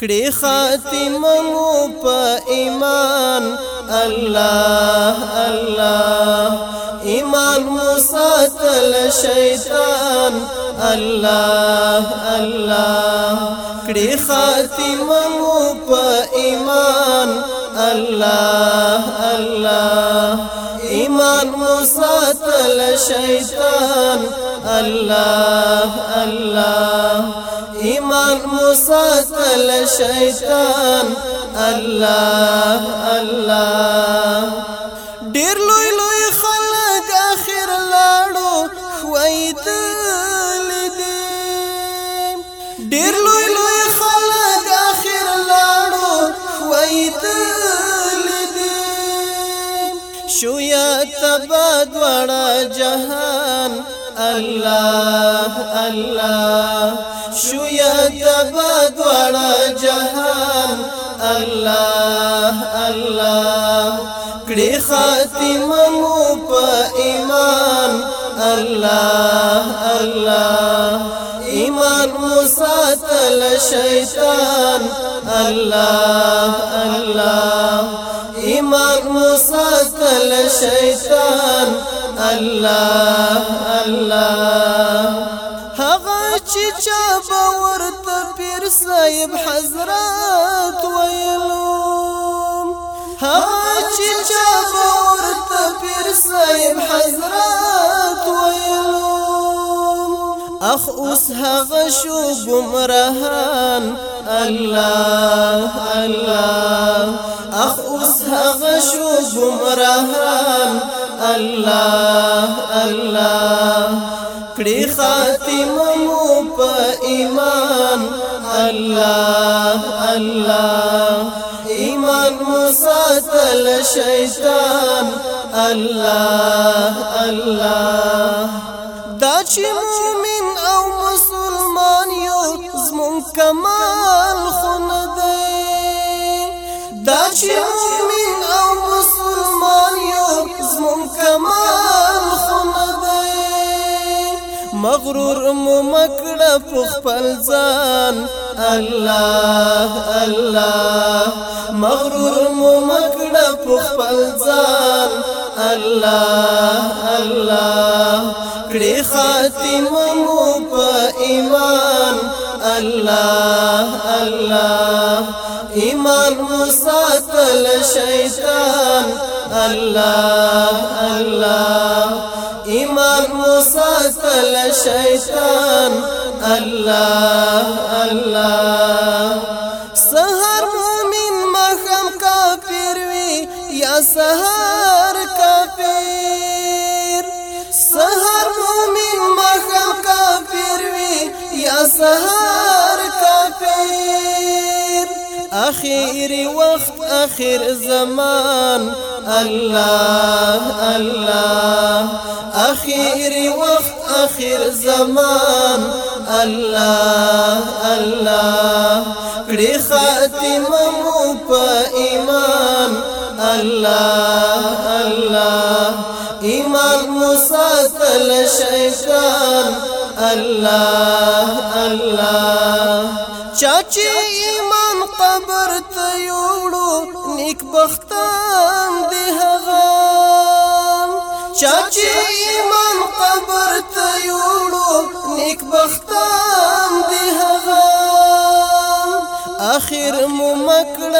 کړي خاتمه مو په ایمان الله الله ایمان مساتل شیطان الله الله کړي خاتمه مو په ایمان الله الله ایمان مساتل شیطان الله الله ایمان مساتل شیطان الله الله ډیر لوی لوی خلک اخر لاړو خویدل دي ډیر لوی لوی خلک اخر لاړو خویدل دي شو یا تباد وړا جهان الله الله شو يا تبا ولا جهان الله الله كري خاتم مو بإيمان ایمان الله الله ایمان مساتل شیطان الله الله ایمان مساتل شیطان الله الله چې چا باور ته پیر صاحب حضرت ویلو ها چې چا باور ته پیر صاحب حضرت ویلو اخ اوس هغه شو گمراهان الله الله اخ اوس هغه شو گمراهان الله الله کړي خاتمه الله الله ایمان مساتل شیطان الله الله دا چې مؤمن او مسلمان یو زمون کمال خون دی دا چې مؤمن او مسلمان یو زمون کمال خون دی مغرور مو مکړه په خپل ځان الله الله مغرور مو مکړه په خپل ځان الله الله کړي خاتمه مو په ایمان الله الله ایمان مساتل شیطان الله الله ایمان مساتل شیطان الله الله سهر مومن مخم کافر وی یا سهر کافر سهر مومن مخم کافر وی یا سهر کافر اخیر وقت اخیر زمان الله الله اخیر وقت اخیر زمان اللہ اللہ پا ایمان اللہ اللہ ایمان مساتل شیطان اللہ اللہ چاچی ایمان قبر تیوڑو نیک بختان دی بخت چاچی ایمان امام قبر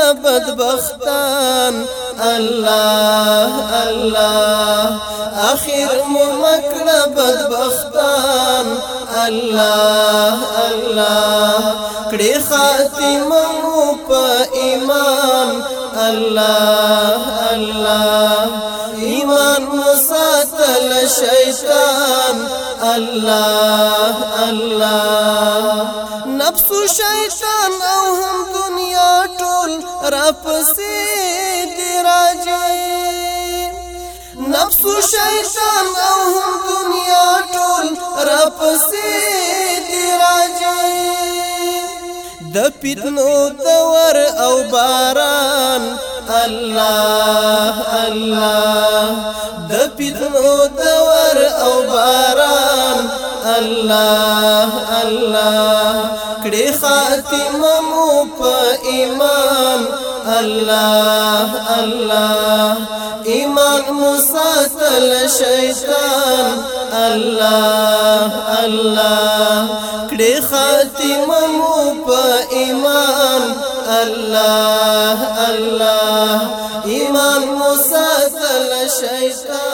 دا بدبختان الله الله اخر ممکړه بدبختان الله الله كري خاتمه په ايمان الله الله ايمان مساتل الشيطان الله الله نفس شیطان را پسې دی راځي نفس شیطان او هم دنیا ټول را پسې دی راځي د پیتنو دور او باران الله الله د پیتنو دور او باران الله الله کړي خاتمه مو په ایمان الله الله ايمان مساتل شیطان الله الله كري خاتم مو ايمان الله الله ايمان مساتل شیطان